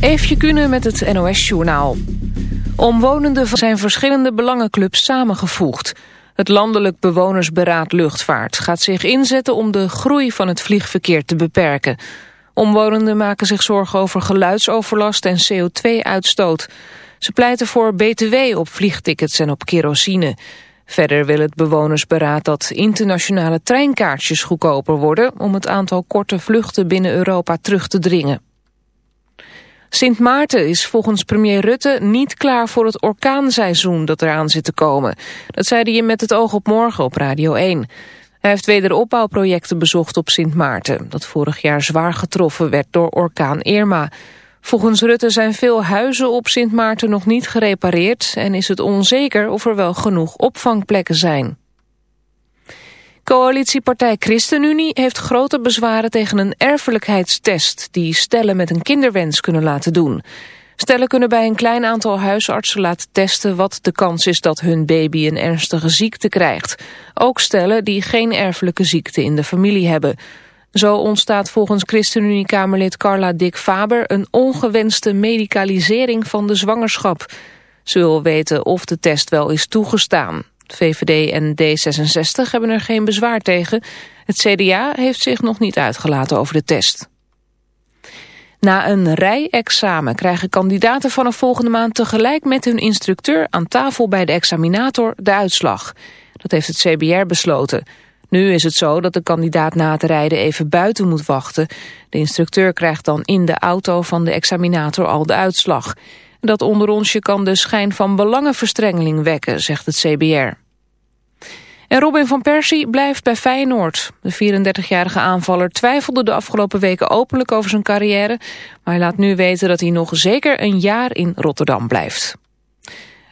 Eefje Kunnen met het NOS-journaal. Omwonenden zijn verschillende belangenclubs samengevoegd. Het Landelijk Bewonersberaad Luchtvaart gaat zich inzetten om de groei van het vliegverkeer te beperken. Omwonenden maken zich zorgen over geluidsoverlast en CO2-uitstoot. Ze pleiten voor btw op vliegtickets en op kerosine. Verder wil het bewonersberaad dat internationale treinkaartjes goedkoper worden... om het aantal korte vluchten binnen Europa terug te dringen. Sint Maarten is volgens premier Rutte niet klaar voor het orkaanseizoen dat eraan zit te komen. Dat zei hij met het oog op morgen op Radio 1. Hij heeft wederopbouwprojecten bezocht op Sint Maarten... dat vorig jaar zwaar getroffen werd door orkaan Irma... Volgens Rutte zijn veel huizen op Sint Maarten nog niet gerepareerd... en is het onzeker of er wel genoeg opvangplekken zijn. Coalitiepartij ChristenUnie heeft grote bezwaren tegen een erfelijkheidstest... die stellen met een kinderwens kunnen laten doen. Stellen kunnen bij een klein aantal huisartsen laten testen... wat de kans is dat hun baby een ernstige ziekte krijgt. Ook stellen die geen erfelijke ziekte in de familie hebben... Zo ontstaat volgens ChristenUnie-Kamerlid Carla Dick Faber... een ongewenste medicalisering van de zwangerschap. Ze wil weten of de test wel is toegestaan. VVD en D66 hebben er geen bezwaar tegen. Het CDA heeft zich nog niet uitgelaten over de test. Na een rijexamen krijgen kandidaten vanaf volgende maand tegelijk met hun instructeur aan tafel bij de examinator de uitslag. Dat heeft het CBR besloten. Nu is het zo dat de kandidaat na het rijden even buiten moet wachten. De instructeur krijgt dan in de auto van de examinator al de uitslag. Dat onderonsje kan de schijn van belangenverstrengeling wekken, zegt het CBR. En Robin van Persie blijft bij Feyenoord. De 34-jarige aanvaller twijfelde de afgelopen weken openlijk over zijn carrière... maar hij laat nu weten dat hij nog zeker een jaar in Rotterdam blijft.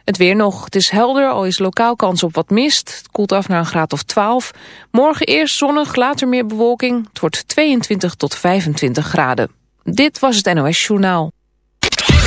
Het weer nog. Het is helder, al is lokaal kans op wat mist. Het koelt af naar een graad of 12. Morgen eerst zonnig, later meer bewolking. Het wordt 22 tot 25 graden. Dit was het NOS Journaal.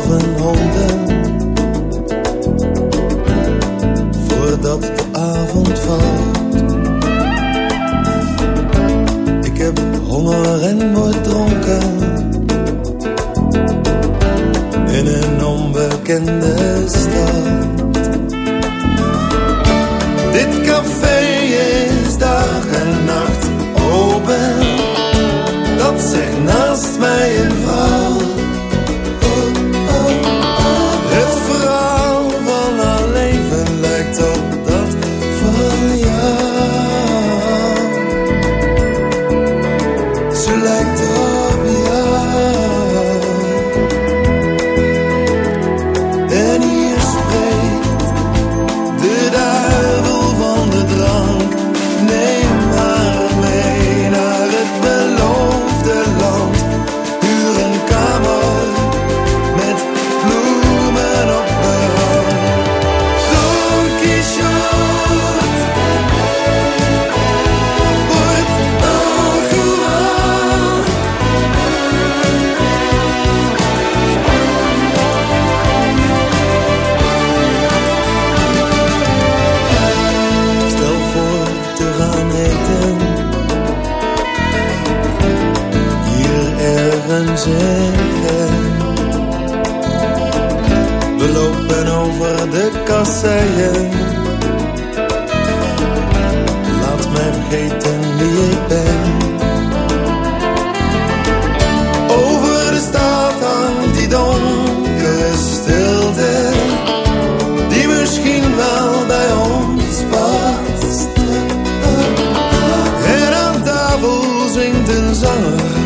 分红。Zanger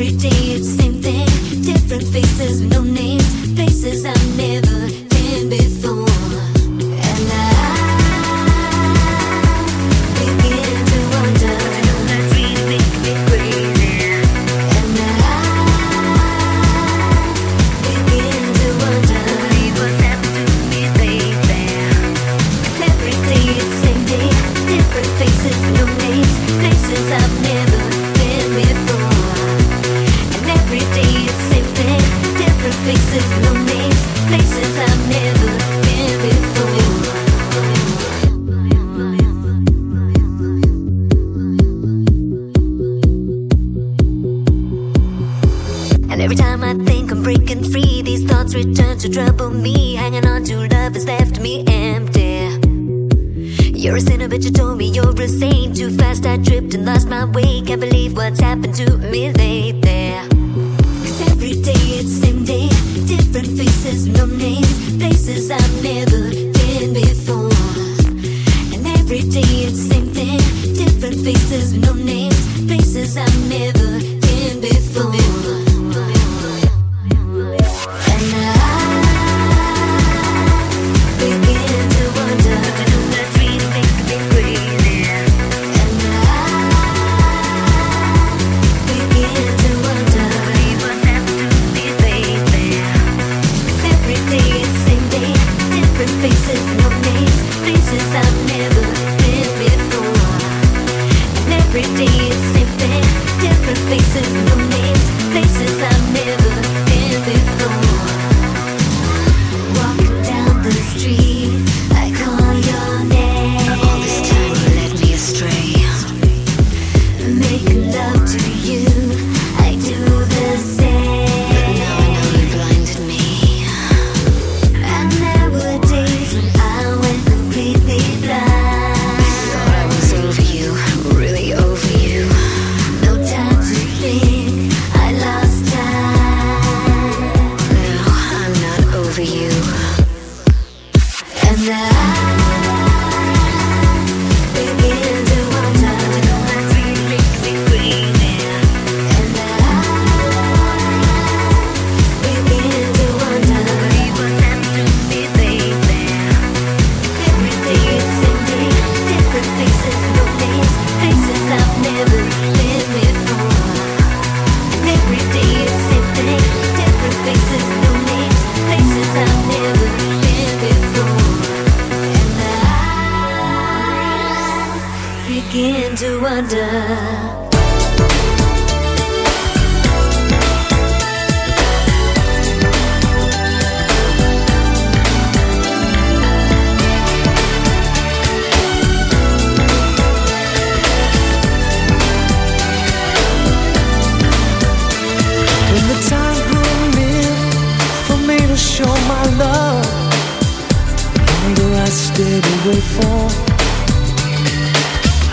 Every day it's same thing, different faces, no names, faces I've never been before.